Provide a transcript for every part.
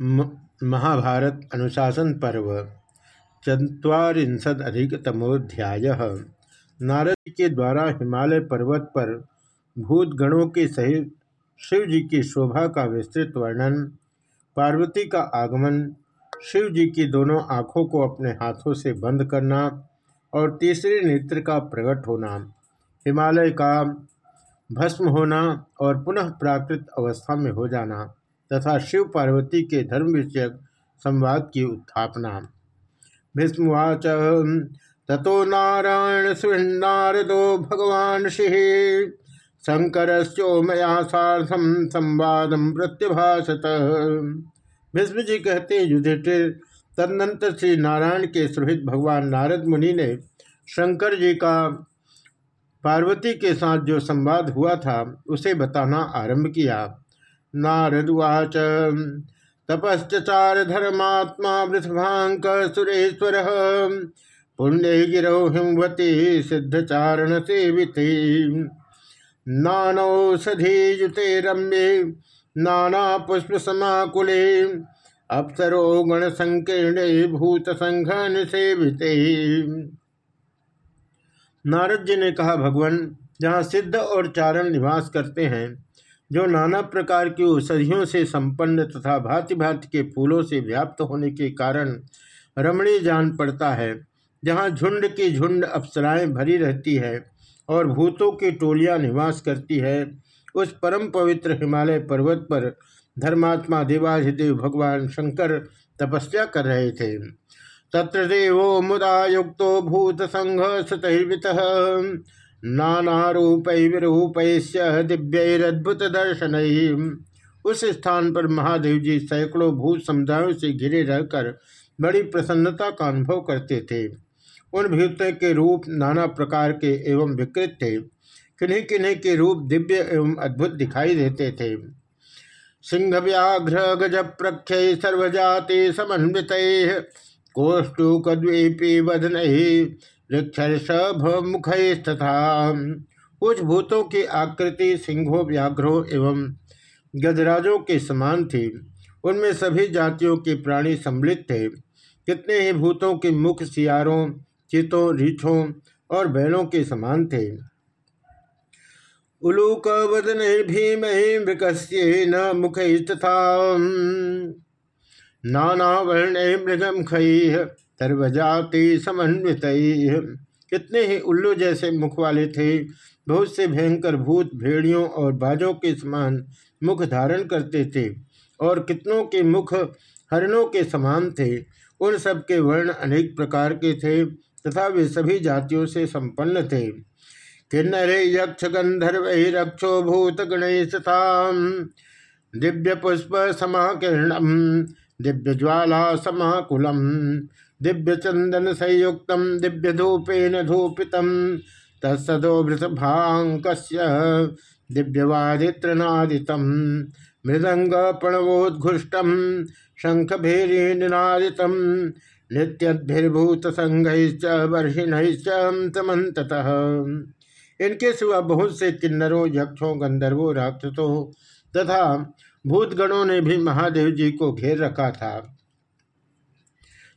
महाभारत अनुशासन पर्व चुरीशद अधिकतमोध्याय नारद के द्वारा हिमालय पर्वत पर भूतगणों के सहित शिव जी की शोभा का विस्तृत वर्णन, पार्वती का आगमन शिव जी की दोनों आँखों को अपने हाथों से बंद करना और तीसरे नेत्र का प्रकट होना, हिमालय का भस्म होना और पुनः प्राकृत अवस्था में हो जाना। तथा शिव पार्वती के धर्म विषयक संवाद की उत्थापना। भीष्मवाच, ततो नारायण सुनारदो भगवान शिव शंकर मया साधम संवाद प्रत्यभाषत भीष्म जी कहते युधिष्ठिर, तदनंतर श्री नारायण के सुहित भगवान नारद मुनि ने शंकर जी का पार्वती के साथ जो संवाद हुआ था, उसे बताना आरंभ किया। नारदुवाच। तपश्चार धर्मात्मा वृषभांक सुरेश्वर पुण्य गिरो हिमवती सिद्धचारण सेविते नानौषधियुते रम्ये नाना पुष्प समाकुले अप्सरो गण संकीर्ण भूत संघ निसेविते नारद जी ने कहा, भगवान, जहाँ सिद्ध और चारण निवास करते हैं जो नाना प्रकार की औषधियों से संपन्न तथा भांति भांति के फूलों से व्याप्त होने के कारण रमणीय जान पड़ता है, जहाँ झुंड की झुंड अप्सराएँ भरी रहती है और भूतों की टोलियाँ निवास करती है, उस परम पवित्र हिमालय पर्वत पर धर्मात्मा देवाधिदेव भगवान शंकर तपस्या कर रहे थे। तत्र देवो मुदा युक्तो भूत संघ सतर्वित। नानारूप विरूप दिव्यरद्भुत दर्शन उस स्थान पर महादेव जी सैकड़ों भूत समुदायों से घिरे रहकर बड़ी प्रसन्नता का अनुभव करते थे। उन भूतों के रूप नाना प्रकार के एवं विकृत थे। किन्हीं किन्हीं के रूप दिव्य एवं अद्भुत दिखाई देते थे। सिंह व्याघ्र गज प्रख्य सर्वजाति समन्वित। कोष्टुकद्वीपी वदन। तथा कुछ भूतों की आकृति सिंहों, व्याघ्रों एवं गजराजों के समान थी। उनमें सभी जातियों के प्राणी सम्मिलित थे। कितने ही भूतों के मुख सियारों, चितों, रीछों और बैलों के समान थे। उलूक वदन भीम मृकस्य न मुख तथा नाना वर्ण मृगम खई सर्वजाति समन्वित। कितने ही उल्लू जैसे मुख वाले थे, बहुत से भयंकर भूत भेड़ियों और बाजों के समान मुख धारण करते थे और कितनों के मुख हरणों के समान थे। उन सब के वर्ण अनेक प्रकार के थे तथा वे सभी जातियों से संपन्न थे। किन्नरे यक्ष गंधर्व रक्षो भूत गणेश दिव्य पुष्प समाकिरणम, दिव्य ज्वाला समाकुलम। दिव्य चंदन संयुक्त दिव्य धूपेन धूपित तत्सदोभृतभाक दिव्यवादित्रनादित मृदंग प्रणवोदघुष्ट शंखभेरी निनादित नित्यद्भिर्भूत संघ बर्हिण समत इनके सिवा बहुत से किन्नरों, यक्षों, गंधर्वों, राक्षसों तथा भूतगणों ने भी महादेव जी को घेर रखा था।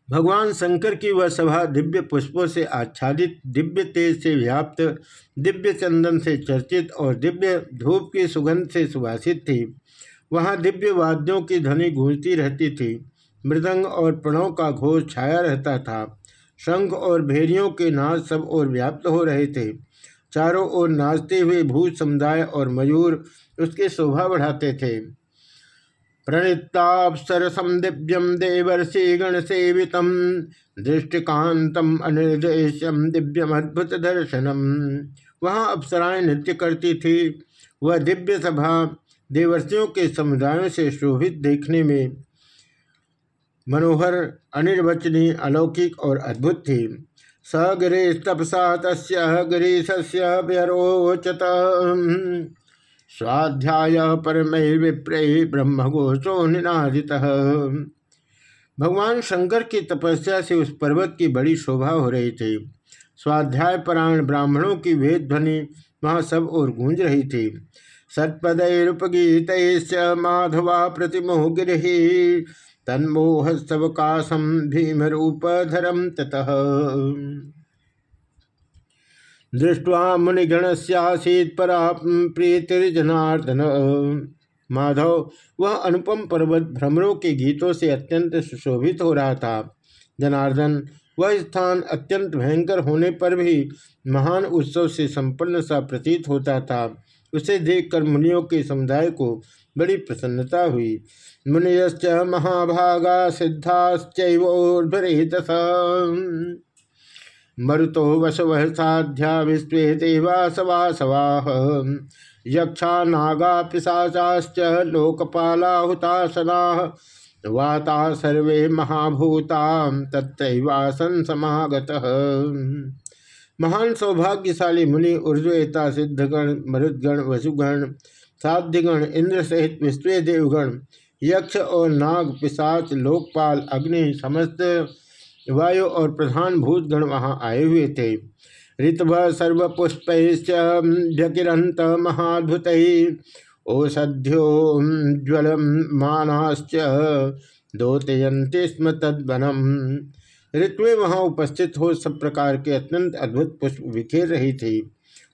भगवान शंकर की वह सभा दिव्य पुष्पों से आच्छादित, दिव्य तेज से व्याप्त, दिव्य चंदन से चर्चित और दिव्य धूप की सुगंध से सुभाषित थी। वहाँ दिव्य वाद्यों की ध्वनि गूंजती रहती थी। मृदंग और प्रणव का घोष छाया रहता था। शंख और भेड़ियों के नाच सब और व्याप्त हो रहे थे। चारों ओर नाचते हुए भूत समुदाय और मयूर उसकी शोभा बढ़ाते थे। प्रणितापसरसम दिव्यम देवर्षि गणसेवित दृष्टिकांतम अनिर्देश्यम दिव्यम अद्भुत दर्शनम वहाँ अप्सराएँ नृत्य करती थी। वह दिव्य सभा देवर्षियों के समुदायों से शोभित देखने में मनोहर, अनिर्वचनीय, अलौकिक और अद्भुत थी। स गिरीश तपसा तस् गिरीश व्यरोचत स्वाध्याय परम विप्रे ब्रह्मघोषो निनादित। भगवान शंकर की तपस्या से उस पर्वत की बड़ी शोभा हो रही थी। स्वाध्याय परायण ब्राह्मणों की वेद ध्वनि वहाँ सब और गूंज रही थी। सत्पदैरुपगीत माधवा प्रतिमोह गिरी तन्मोह सवकाशम भीमरूपधरम ततः। दृष्ट्वा मुनिगण ससीत परा प्रीतिर्जनार्दन। माधव, वह अनुपम पर्वत भ्रमरों के गीतों से अत्यंत सुशोभित हो रहा था। जनार्दन, वह स्थान अत्यंत भयंकर होने पर भी महान उत्सव से संपन्न सा प्रतीत होता था। उसे देखकर मुनियों के समुदाय को बड़ी प्रसन्नता हुई। मुनियश्च महाभागा सिद्धाश्चोर्भरित मरुतो वसव विश्व यक्षा नागा पिशाचाश्च लोकपालाहुतासना। वाता सर्वे महाभूता तत्वासन समागत। महान सौभाग्यशाली मुनि ऊर्जवेता सिद्धगण, मरुदगण, वसुगण साध्यगण इंद्र सहित विश्व देवगण यक्ष और नाग, पिशाच, लोकपाल, अग्नि, समस्त वायु और प्रधान भूतगण वहाँ आए हुए थे। ऋतभ सर्वपुष्प व्यकिरंत महाद्भुत ओषध्योज्वल मानाश्च दोतयंती स्म तद्वनम। ऋतुएँ वहाँ उपस्थित हो सब प्रकार के अत्यंत अद्भुत पुष्प बिखेर रही थी।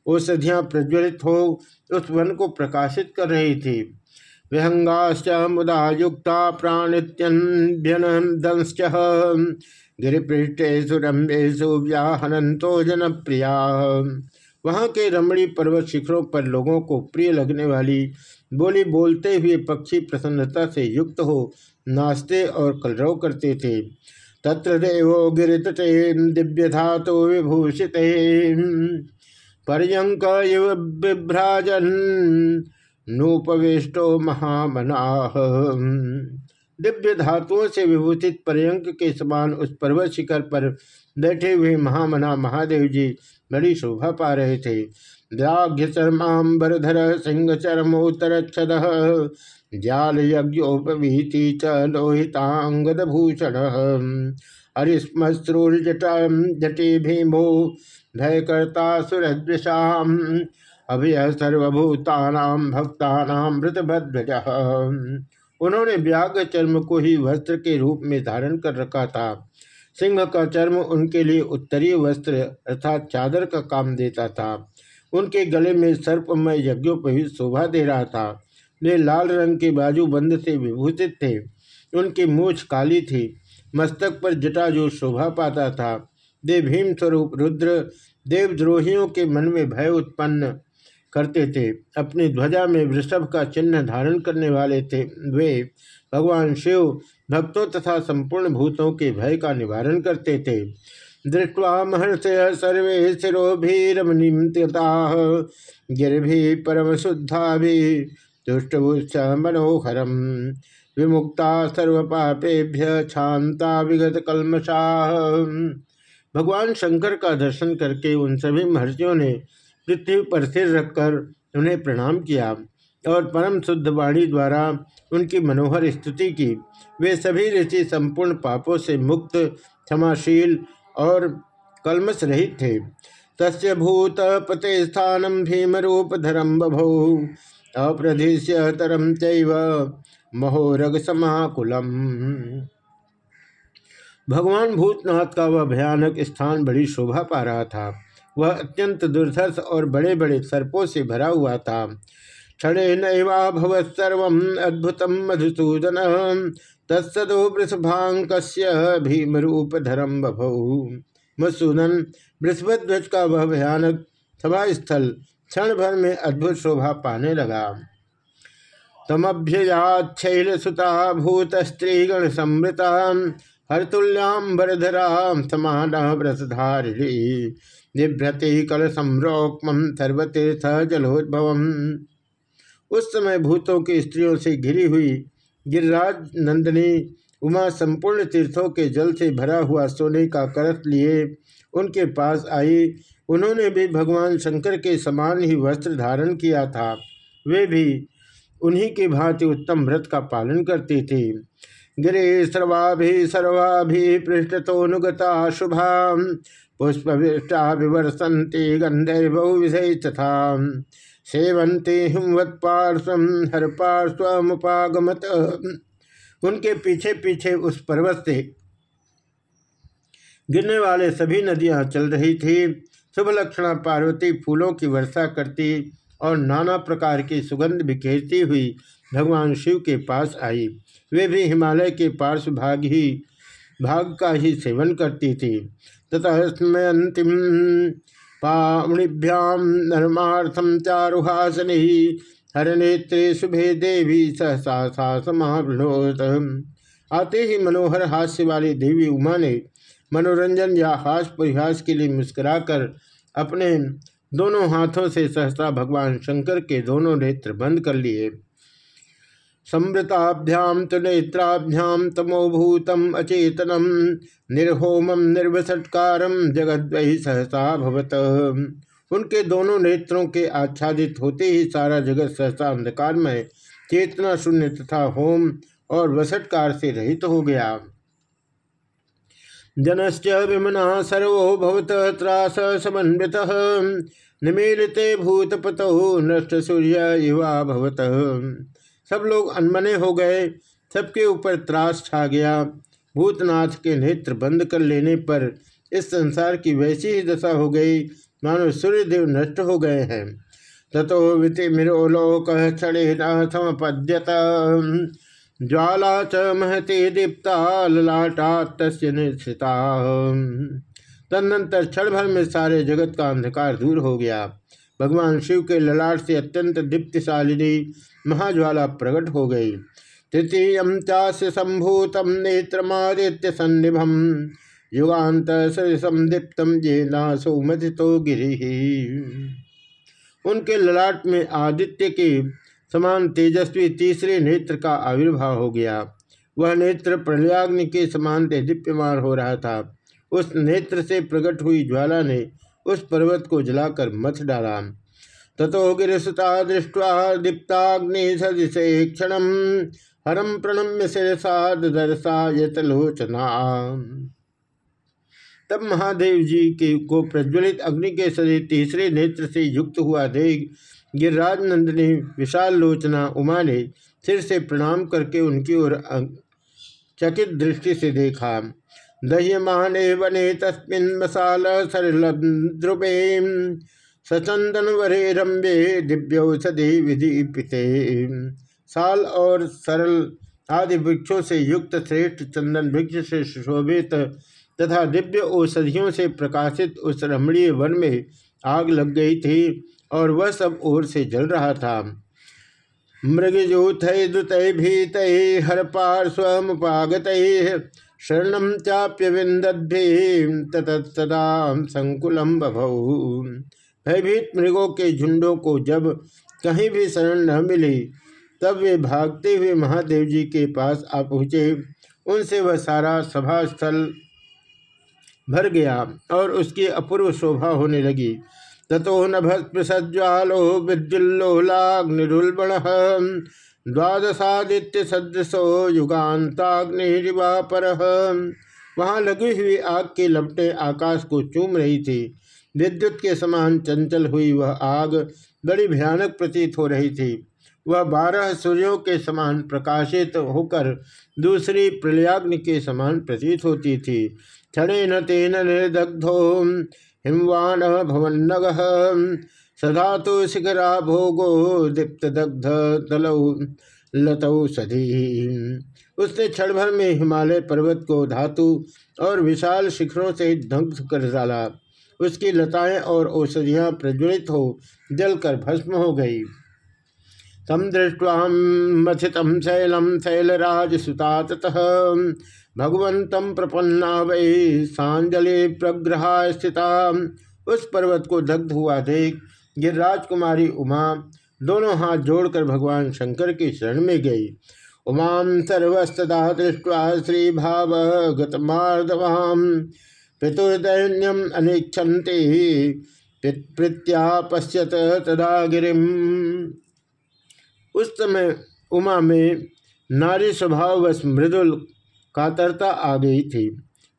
औषधियाँ प्रज्वलित हो उस वन को प्रकाशित कर रही थी। विहंगाश्च मुदा युक्ता प्राणित्यन्भ्यनदंश्च गिरिपृष्ठेशु रम्येशु व्याहनंतो जनप्रिया। वहाँ के रमणी पर्वत शिखरों पर लोगों को प्रिय लगने वाली बोली बोलते हुए पक्षी प्रसन्नता से युक्त हो, नाचते और कलरव करते थे। तत्र देवो गिरितटे दिव्य धातु विभूषित। पर्यंक बिभ्राजन, नूपविष्टो महामना। दिव्य धातुओं से विभूषित पर्यंक के समान उस पर्वत शिखर पर बैठे हुए महामना महादेव जी बड़ी शोभा पा रहे थे। व्याघ्य चरमाबरधर सिंह चरमोत्तर जाल यज्ञोपवीति च लोहितांगद भूषण हरिस्मश्रुर्जटा जटे भीमो, भयकर्ता सुरदृशाम अभय सर्वभूतानाम भक्तानाम मृतभद्रज उन्होंने व्याघ्र चर्म को ही वस्त्र के रूप में धारण कर रखा था। सिंह का चर्म उनके लिए उत्तरीय वस्त्र अर्थात चादर का काम देता था। उनके गले में सर्पमय यज्ञोपहित शोभा दे रहा था। वे लाल रंग के बाजू बंद से विभूषित थे। उनकी मूछ काली थी। मस्तक पर जटा जो शोभा पाता था। वे भीम स्वरूप रुद्र देवद्रोहियों के मन में भय उत्पन्न करते थे। अपनी ध्वजा में वृषभ का चिन्ह धारण करने वाले थे। वे भगवान शिव भक्तों तथा संपूर्ण भूतों के भय का निवारण करते थे। दृष्टवा महर्षय सर्वे शिरोभिरमनिमता गिरभि परम शुद्धा भी दुष्टभुष मनोहरम। विमुक्ता सर्वपापेभ्य शांता विगत कलमशाह भगवान शंकर का दर्शन करके उन सभी महर्षियों ने पृथ्वी पर सिर रखकर उन्हें प्रणाम किया और परम शुद्ध वाणी द्वारा उनकी मनोहर स्तुति की। वे सभी ऋषि संपूर्ण पापों से मुक्त, क्षमाशील और कलमस रहित थे। तस्य भूत पते स्थानम भीम रूप धरम बभौ, अप्रधिश्य तरम चैव महोरग समाकुलम भगवान भूतनाथ का वह भयानक स्थान बड़ी शोभा पा रहा था। वह अत्यंत दुर्धर्ष और बड़े बड़े सर्पों से भरा हुआ था। क्षणे नैवाभवत्सर्व अद्भुतम मधुसूदन। तत्सदो भीमरूप धरम बभौ। मधुसूदन वृषभध्वज का वह भयानक सभा स्थल क्षण भर में अद्भुत शोभा पाने लगा। तमभ्ययाच्छैल सुता भूत स्त्रीगण समृता हरतुल्याम्बरधरा समान व्रतधारिणी निभ्रति कल संरोक्म सर्वतीर्थ जलोद्भव उस समय भूतों की स्त्रियों से घिरी हुई गिरिराज नंदनी उमा संपूर्ण तीर्थों के जल से भरा हुआ सोने का करत लिए उनके पास आई। उन्होंने भी भगवान शंकर के समान ही वस्त्र धारण किया था। वे भी उन्हीं के भांति उत्तम व्रत का पालन करती थी। गिरे सर्वाभि सर्वाभि पृष्ठतोनुगता शुभा पुष्पविष्टा विवर्षंति गंधर्व तथा सेवंते हिमवत पार्श्वम हर पार्श्वमुपागमत उनके पीछे पीछे उस पर्वत से गिरने वाले सभी नदियाँ चल रही थी। शुभ लक्षणा पार्वती फूलों की वर्षा करती और नाना प्रकार की सुगंध बिखेरती हुई भगवान शिव के पास आई। वे भी हिमालय के पार्श्व भाग ही, भाग का ही सेवन करती थी। ततः अंतिम पावणिभ्याम चारुहासनि हर नेत्रे शुभे देवी सहसा सा समावृत आते ही मनोहर हास्य वाली देवी उमा ने मनोरंजन या हास परिहास के लिए मुस्कुराकर अपने दोनों हाथों से सहसा भगवान शंकर के दोनों नेत्र बंद कर लिए। संवृताभ्याम तो नेत्राभ्याम तमोभूतम अचेतनम निर्होमम निर्वसटकारम जगद वही सहसा भवत। उनके दोनों नेत्रों के आच्छादित होते ही सारा जगत सहसा अंधकार में चेतना शून्य तथा होम और वसटकार से रहित तो हो गया। जनश्च विमना सर्वो भवत त्रास समन्वित, निमीलिते भूतपतौ नष्ट सूर्य युवा भवत। सब लोग अनमने हो गए। सबके ऊपर त्रास छा गया। भूतनाथ के नेत्र बंद कर लेने पर इस संसार की वैसी ही दशा हो गई। मानो सूर्यदेव नष्ट हो गए हैं। तथो विति मिरोलोक क्षणे न समपद्यत। ज्वाला च महते दीप्ता ललाटा निश्चिता तदनंतर क्षण भर में सारे जगत का अंधकार दूर हो गया। भगवान शिव के ललाट से अत्यंत दीप्तिशालिनी महाज्वाला प्रकट हो गई। तृतीय चास्य संभूतम नेत्रमादित्य सन्निभम युगान्त सरिसम दीप्तम ये नासो मथितो गिरी। उनके ललाट में आदित्य के समान तेजस्वी तीसरे नेत्र का आविर्भाव हो गया। वह नेत्र प्रलयाग्नि के समान दीप्यमान हो रहा था। उस नेत्र से प्रकट हुई ज्वाला ने उस पर्वत को जलाकर मथ डाला। ततो गिरिसुता दृष्टवा दीप्ताग्नि सदिशे क्षण हरम प्रणम्य शिरसा दर्शा यतलोचना। तब महादेव जी के को प्रज्वलित अग्नि के सदी तीसरे नेत्र से युक्त हुआ देख गिरिराज नंद ने विशाल लोचना उमा ने सिर से प्रणाम करके उनकी ओर चकित दृष्टि से देखा। दह्यमाने वने तस्मिन मसाल सरल ध्रुवे सचंदन वरे रम्बे विधि साल और सरल आदि वृक्षों से युक्त श्रेष्ठ चंदन वृक्ष से सुशोभित तथा दिव्य औषधियों से प्रकाशित उस रमणीय वन में आग लग गई थी और वह सब ओर से जल रहा था। मृगजूथ दुत भीत हर पार्श्वमुपागत शरण चाप्य विंदी ततदा संकुलम बभऊ भयभीत मृगों के झुंडों को जब कहीं भी शरण न मिली, तब वे भागते हुए महादेव जी के पास आ पहुँचे। उनसे वह सारा सभा स्थल भर गया और उसकी अपूर्व शोभा होने लगी। ततो नभस्पृशज्वालो विद्युल्लोलाग्निरुल्बण द्वादशादित्य सदृशो युगान्ताग्निवापर वहाँ लगी हुई आग की लपटें आकाश को चूम रही थी। विद्युत के समान चंचल हुई वह आग बड़ी भयानक प्रतीत हो रही थी। वह बारह सूर्यों के समान प्रकाशित होकर दूसरी प्रलयाग्नि के समान प्रतीत होती थी। क्षण न तेन निर्दग्धो हिमवान भवन्नग। सदा तो शिखरा भोगो दीप्त दग्ध तलौ लतौ सधी। उसने क्षण भर में हिमालय पर्वत को धातु और विशाल शिखरों से ध्वंस कर डाला। उसकी लताएँ और औषधियाँ प्रज्वलित हो जलकर भस्म हो गई। तम दृष्टवा मथित शैलम शैलराज सुता ततः भगवंतम प्रपन्ना वही सांजलि प्रग्रहा स्थिता। उस पर्वत को दग्ध हुआ देख गिरिराज कुमारी उमा दोनों हाथ जोड़कर भगवान शंकर की शरण में गई। उमां सर्वस्तदा दृष्टवा श्री भाव गतमार्दवाम पितुर्दैन्यम अनिक्षति प्रत्या पश्यत तदा गिरिम। उस समय उमा में नारी स्वभाववश मृदुल कातरता आ गई थी।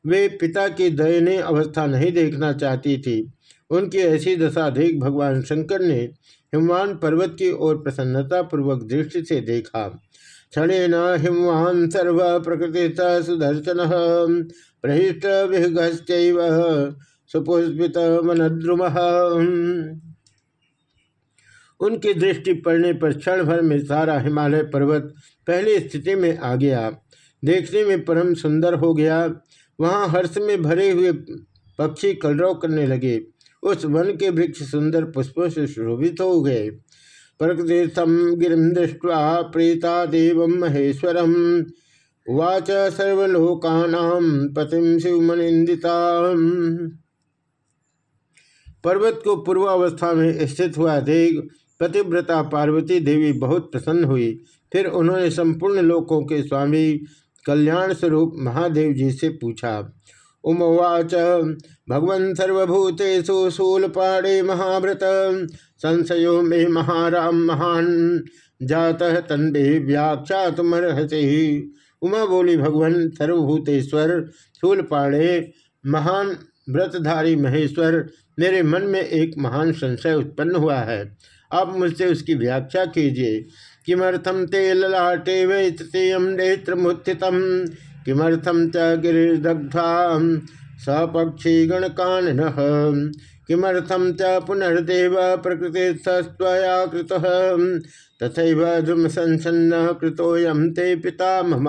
वे पिता की दयनीय अवस्था नहीं देखना चाहती थी। उनकी ऐसी दशा देख भगवान शंकर ने हिमवान पर्वत की ओर प्रसन्नता पूर्वक दृष्टि से देखा। क्षण न हिमवान सर्व प्रकृति सुदर्शन सुपुष्पित मनद्रुम। उनकी दृष्टि पड़ने पर क्षण भर में सारा हिमालय पर्वत पहली स्थिति में आ गया। देखने में परम सुंदर हो गया। वहाँ हर्ष में भरे हुए पक्षी कलरव करने लगे। उस वन के वृक्ष सुंदर पुष्पों से शोभित हो गए। प्रकृतिस्थम गिरिम दृष्टवा प्रीता देव महेश्वरम वाच सर्वलोकानाम पतिम शिवमनिंदिता पर्वत को पूर्वावस्था में स्थित हुआ देख पतिव्रता पार्वती देवी बहुत प्रसन्न हुई। फिर उन्होंने संपूर्ण लोकों के स्वामी कल्याण स्वरूप महादेव जी से पूछा उमवाच भगवन् सर्वभूतेषु शूलपाणे महाव्रत, संशयो मे महाराम महान जातः तन्वे व्याख्यातमर्हसे। उमा बोली, भगवान सर्वभूतेश्वर शूलपाणे महान व्रतधारी महेश्वर, मेरे मन में एक महान संशय उत्पन्न हुआ है। आप मुझसे उसकी व्याख्या कीजिए। किमर्थम ते ललाटे वेतम नेत्रमुत्थितम किमर्थम च गिरिदग्धा सपक्षी गणकान किमर्थम च पुनर्देव प्रकृति सस्वया कृत? तथा धूम संसन्न कृतोयम ते पिता मम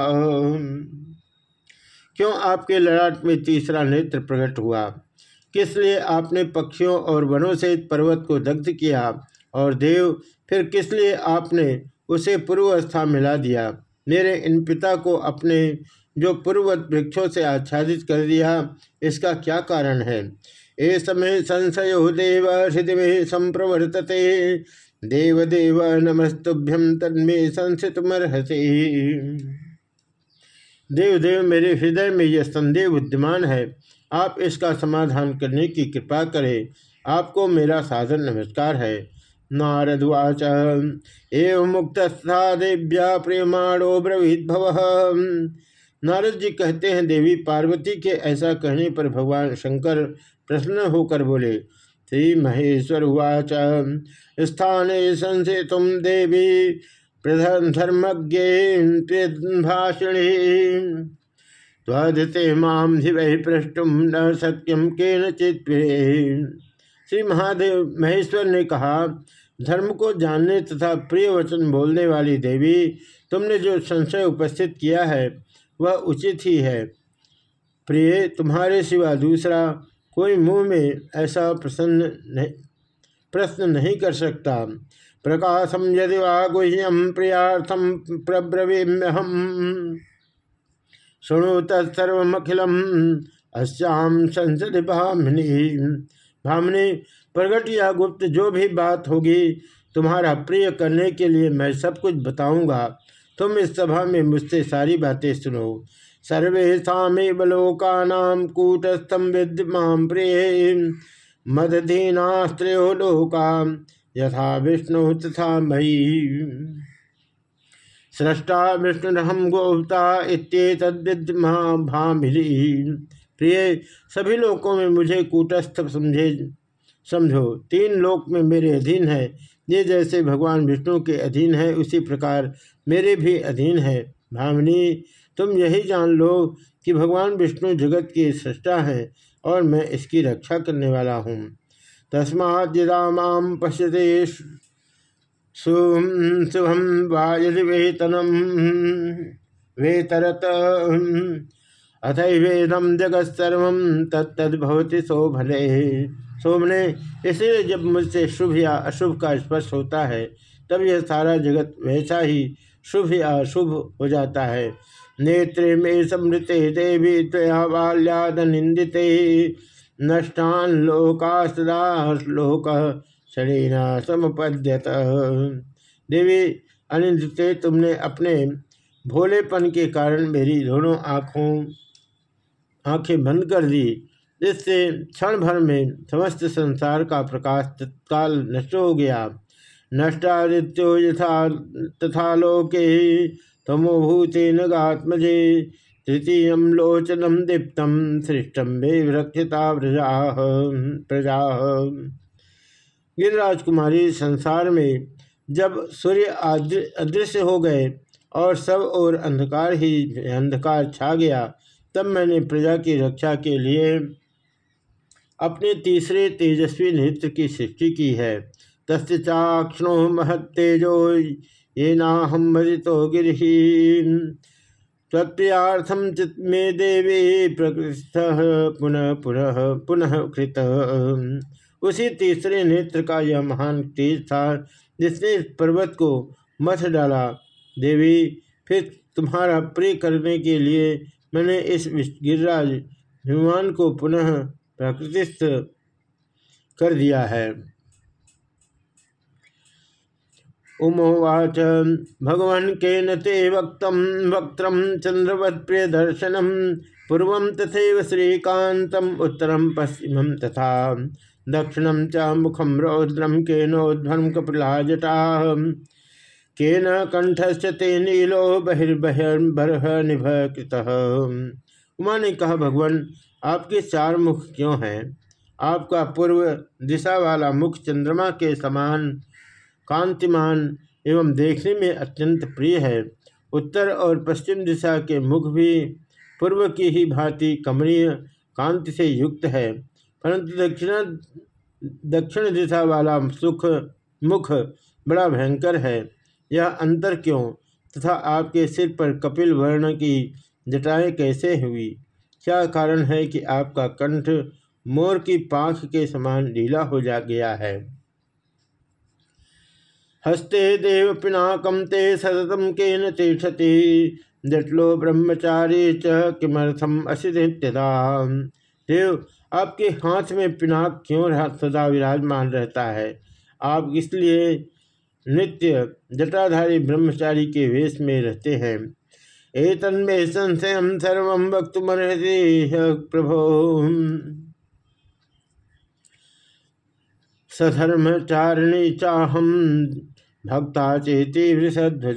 क्यों आपके लड़ाट में तीसरा नेत्र प्रकट हुआ? किस लिए आपने पक्षियों और वनों सहित पर्वत को दग्ध किया? और देव, फिर किस लिए आपने उसे पूर्वस्था मिला दिया? मेरे इन पिता को अपने जो पूर्ववत वृक्षों से आच्छादित कर दिया, इसका क्या कारण है? ए समय संशय देव हृदय में संप्रवर्तते। देव देव नमस्तुभ्यम तन्मे संसित देव देव मेरे हृदय में यह संदेह विद्यमान है। आप इसका समाधान करने की कृपा करें। आपको मेरा साधन नमस्कार है। नारदवाच एवं मुक्त देव्या प्रेमाणो भव। नारद जी कहते हैं, देवी पार्वती के ऐसा कहने पर भगवान शंकर प्रसन्न होकर बोले, श्री महेश्वर उवाच। स्थाने संसे तुम देवी प्रधान धर्मज्ञ भाषिणी त्वधते माम धिवह पृष्ठुम न सक्यम के नचित श्री महादेव महेश्वर ने कहा, धर्म को जानने तथा प्रिय वचन बोलने वाली देवी, तुमने जो संशय उपस्थित किया है, वह उचित ही है। प्रिय, तुम्हारे सिवा दूसरा कोई मुँह में ऐसा प्रसन्न नहीं, प्रश्न नहीं कर सकता। प्रकाशम यदि वा गुह्यम प्रियार्थम प्रब्रवीम्यहम। शुणु तत्सर्वखिलम अस्याम संसद भामिनी भामिनी प्रगट या गुप्त, जो भी बात होगी तुम्हारा प्रिय करने के लिए मैं सब कुछ बताऊँगा। तुम इस सभा में मुझसे सारी बातें सुनो। सर्वेशा लोका कूटस्थम विद्यमाम प्रिय मदधीनास्त्रो लोका यथा विष्णु तथा मयी। सृष्टा विष्णुरहम गोप्ता इतद्विद्मा भामिली प्रिय, सभी लोकों में मुझे कूटस्थ समझे, समझो, तीन लोक में मेरे अधीन है। ये जैसे भगवान विष्णु के अधीन है, उसी प्रकार मेरे भी अधीन है। भामिनी तुम यही जान लो कि भगवान विष्णु जगत के सृष्टा हैं और मैं इसकी रक्षा करने वाला हूँ। तस्मादा माम पश्यते शुभम वेतनम वेतरत अथवेदम जगत्सर्व तत्तभवती शोभने। शोभने, इसलिए जब मुझसे शुभ या अशुभ का स्पर्श होता है, तब यह सारा जगत वैसा ही शुभ या अशुभ हो जाता है। नेत्रे में समृते देवी तया बाल्याद निंदिते। नष्टान लोक शरीर समुपद्यत। देवी अनिंदते, तुमने अपने भोलेपन के कारण मेरी दोनों आँखों, आँखें बंद कर दी, जिससे क्षण भर में समस्त संसार का प्रकाश तत्काल नष्ट हो गया। नष्टादित्यो यथा तथा लोके तमोभूते नगात्मजे, तृतीय लोचनम दीप्तम सृष्टम वे रक्षिता प्रजा प्रजा। गिरिराज संसार में जब सूर्य अदृश्य हो गए और सब और अंधकार ही अंधकार छा गया, तब मैंने प्रजा की रक्षा के लिए अपने तीसरे तेजस्वी नृत्य की सृष्टि की है। तस्चाक्षणो महत्तेजो ये नाहम भजितो गिरी। तत्प्रियार्थम चित में देवी प्रकृत पुनः पुनः पुनः कृत। उसी तीसरे नेत्र का यह महान तेज था, जिसने इस पर्वत को मथ डाला, देवी, फिर तुम्हारा प्रिय करने के लिए मैंने इस गिरिराज हिमान को पुनः प्रकृतिस्थ कर दिया है। उमोवाच। भगवान के नते वक्त वक्त चंद्रवत प्रिय दर्शनम पूर्व तथा श्रीकांतम उत्तरम पश्चिम तथा। दक्षिणम च मुखम रौद्रम केनोध्वम कपिला जटा केन कंठश्च ते नीलो बहिर्बहिर्बरह निभ कृत उमा ने कहा, भगवान, आपके चार मुख क्यों हैं? आपका पूर्व दिशा वाला मुख चंद्रमा के समान कांतिमान एवं देखने में अत्यंत प्रिय है। उत्तर और पश्चिम दिशा के मुख भी पूर्व की ही भांति कमनीय कांति से युक्त है, परंतु दक्षिण दक्षिण दिशा वाला सुख, मुख बड़ा भयंकर है। यह अंतर क्यों? तथा आपके सिर पर कपिल वर्ण की जटाएँ कैसे हुई? क्या कारण है कि आपका कंठ मोर की पाख के समान ढीला हो जा गया है? हस्ते देव पिनाकम ते सततम के निष्ठति जटलो ब्रह्मचारी च किमर्थम असिदा देव, आपके हाथ में पिनाक क्यों सदा विराजमान रहता है? आप इसलिए नित्य जटाधारी ब्रह्मचारी के वेश में रहते हैं। एतन्मे संशय सर्व वक्त प्रभो। सधर्मचारिणी चाहम भक्ता चेती वृषध्वज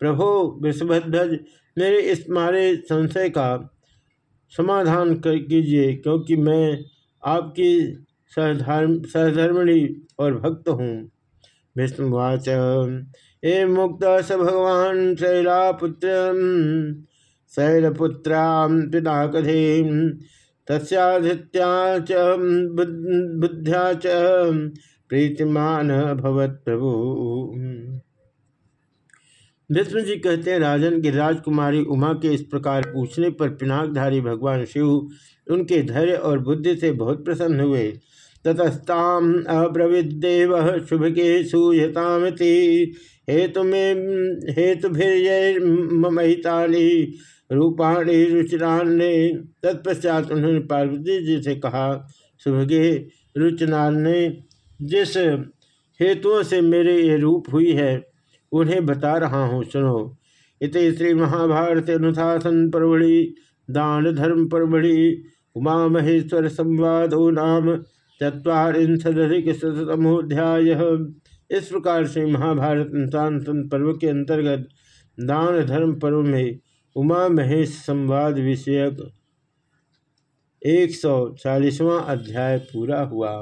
प्रभो वृषभध्वज मेरे इस मारे संशय का समाधान कर कीजिए, क्योंकि मैं आपकी सहधर्म, सहधर्मिणी और भक्त हूँ। विष्णुवाच। ए मुक्त स भगवान शैलापुत्र, शैलपुत्रा पिताकधे, तस्याधित्या च बुद्ध्या प्रीतिमान भवत प्रभु। विष्णु जी कहते हैं, राजन, की राजकुमारी उमा के इस प्रकार पूछने पर पिनाकधारी भगवान शिव उनके धैर्य और बुद्धि से बहुत प्रसन्न हुए। ततस्ताम अब्रविदेव शुभ के सूयतामति हेतु में हेतु ममहिताली रूपाणी रुचिरान तत्पश्चात उन्होंने पार्वती जी से कहा रुचनाल ने जिस हेतुओं से मेरे ये रूप हुई है, उन्हें बता रहा हूँ, सुनो। इत श्री महाभारत अनुशासन परवड़ी, दान धर्म परवड़ी उमा महेश्वर संवाद ओ नाम चुरीशदिक शतमोध्याय इस प्रकार से महाभारत अनुशासन पर्व के अंतर्गत दान धर्म पर्व में उमा महेश संवाद विषयक एक सौ चालीसवां अध्याय पूरा हुआ।